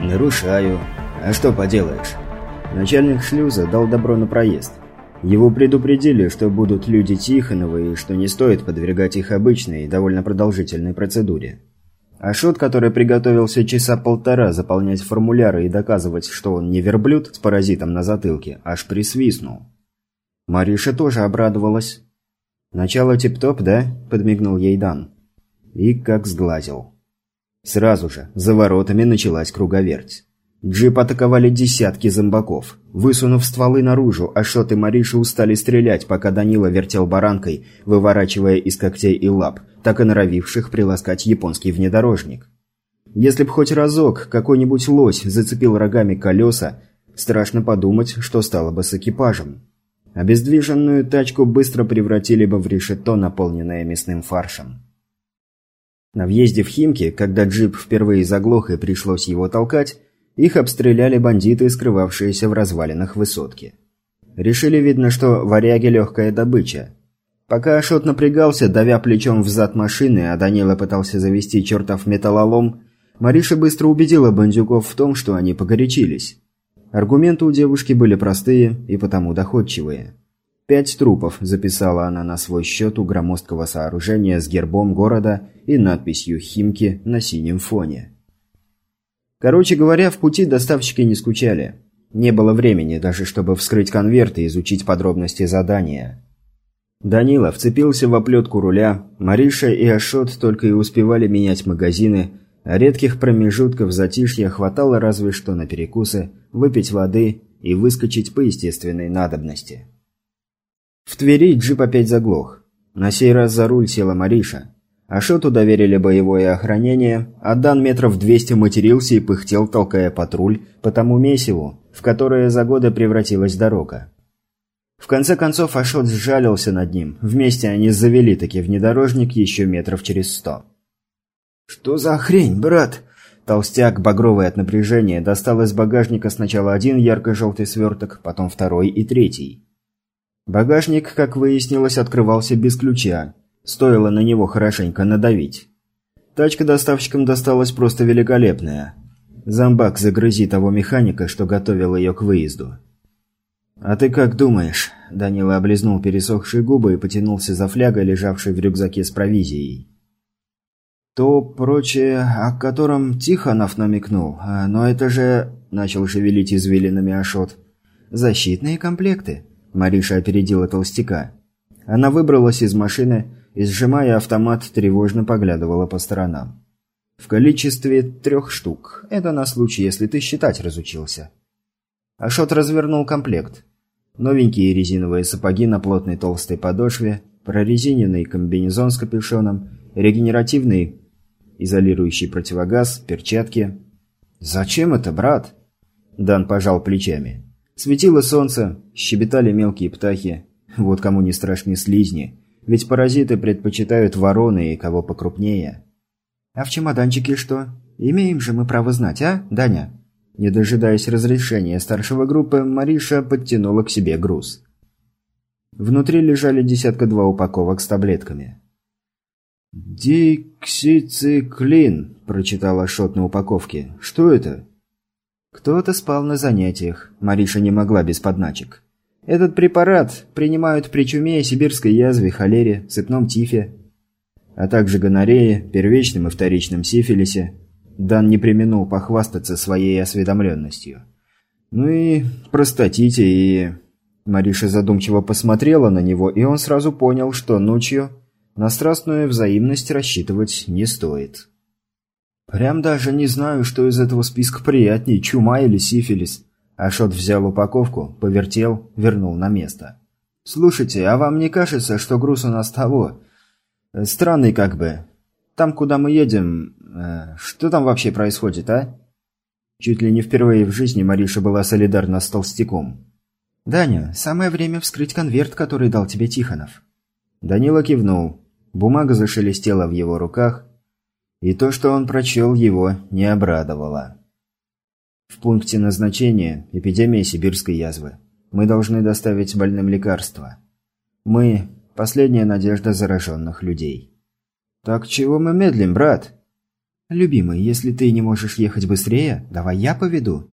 «Нарушаю. А что поделаешь?» Начальник шлюза дал добро на проезд. Его предупредили, что будут люди Тихонова и что не стоит подвергать их обычной, довольно продолжительной процедуре. Ашот, который приготовился часа полтора заполнять формуляры и доказывать, что он не верблюд с паразитом на затылке, аж присвистнул. Мариша тоже обрадовалась. «Начало тип-топ, да?» – подмигнул ей Дан. И как сглазил. Сразу же за воротами началась круговерть. Джип атаковали десятки зомбаков. Высунув стволы наружу, Ашот и Мариша устали стрелять, пока Данила вертел баранкой, выворачивая из когтей и лап, так и норовивших приласкать японский внедорожник. Если б хоть разок какой-нибудь лось зацепил рогами колеса, страшно подумать, что стало бы с экипажем. Обездвиженную тачку быстро превратили бы в решето, наполненное мясным фаршем. На въезде в Химки, когда джип впервые заглох и пришлось его толкать, их обстреляли бандиты, скрывавшиеся в развалинах высотки. Решили, видно, что варяги легкая добыча. Пока Ашот напрягался, давя плечом в зад машины, а Данила пытался завести чертов металлолом, Мариша быстро убедила бандюков в том, что они погорячились. Аргументы у девушки были простые и потому доходчивые. Пять трупов записала она на свой счет у громоздкого сооружения с гербом города и надписью «Химки» на синем фоне. Короче говоря, в пути доставщики не скучали. Не было времени даже, чтобы вскрыть конверт и изучить подробности задания. Данила вцепился в оплетку руля, Мариша и Ашот только и успевали менять магазины, а редких промежутков затишья хватало разве что на перекусы, выпить воды и выскочить по естественной надобности. В Твери джип опять заглох. На сей раз за руль села Мариша. Ашоту доверили боевое охранение, а Дан метров двести матерился и пыхтел, толкая патруль по тому месиву, в которое за годы превратилась дорога. В конце концов Ашот сжалился над ним. Вместе они завели таки внедорожник еще метров через сто. «Что за хрень, брат?» Толстяк, багровый от напряжения, достал из багажника сначала один ярко-желтый сверток, потом второй и третий. Багажник, как выяснилось, открывался без ключа, Стоило на него хорошенько надавить. Тачка доставщикам досталась просто великолепная. Зомбак загрызи того механика, что готовил ее к выезду. «А ты как думаешь?» Данила облизнул пересохшие губы и потянулся за флягой, лежавшей в рюкзаке с провизией. «То прочее, о котором Тихонов намекнул. А, но это же...» – начал шевелить извилинами Ашот. «Защитные комплекты», – Мариша опередила толстяка. Она выбралась из машины и, сжимая автомат, тревожно поглядывала по сторонам. В количестве трех штук. Это на случай, если ты считать разучился. Ашот развернул комплект. Новенькие резиновые сапоги на плотной толстой подошве, прорезиненный комбинезон с капюшоном, регенеративный изолирующий противогаз, перчатки. «Зачем это, брат?» Дан пожал плечами. Светило солнце, щебетали мелкие птахи. Вот кому не страшны слизни. Ведь паразиты предпочитают вороны и кого покрупнее. А в чемоданчике что? Имеем же мы право знать, а, Даня? Не дожидаясь разрешения старшего группы, Мариша подтянула к себе груз. Внутри лежали десятка-два упаковок с таблетками. «Диксициклин», – прочитала Шот на упаковке. «Что это?» Кто-то спал на занятиях. Мариша не могла без подначек. Этот препарат принимают при чуме, сибирской язве, холере, цепном тифе, а также гонорее, первичном и вторичном сифилисе. Дан не применул похвастаться своей осведомленностью. Ну и простатите, и... Мариша задумчиво посмотрела на него, и он сразу понял, что ночью на страстную взаимность рассчитывать не стоит. «Прям даже не знаю, что из этого списка приятнее, чума или сифилис», Ашот взял упаковку, повертел, вернул на место. «Слушайте, а вам не кажется, что груз у нас того? Э, странный как бы. Там, куда мы едем... Э, что там вообще происходит, а?» Чуть ли не впервые в жизни Мариша была солидарна с толстяком. «Даня, самое время вскрыть конверт, который дал тебе Тихонов». Данила кивнул. Бумага зашелестела в его руках, и то, что он прочел, его не обрадовало. В пункте назначения эпидемия сибирской язвы. Мы должны доставить больным лекарства. Мы – последняя надежда зараженных людей. Так чего мы медлим, брат? «Любимый, если ты не можешь ехать быстрее, давай я поведу».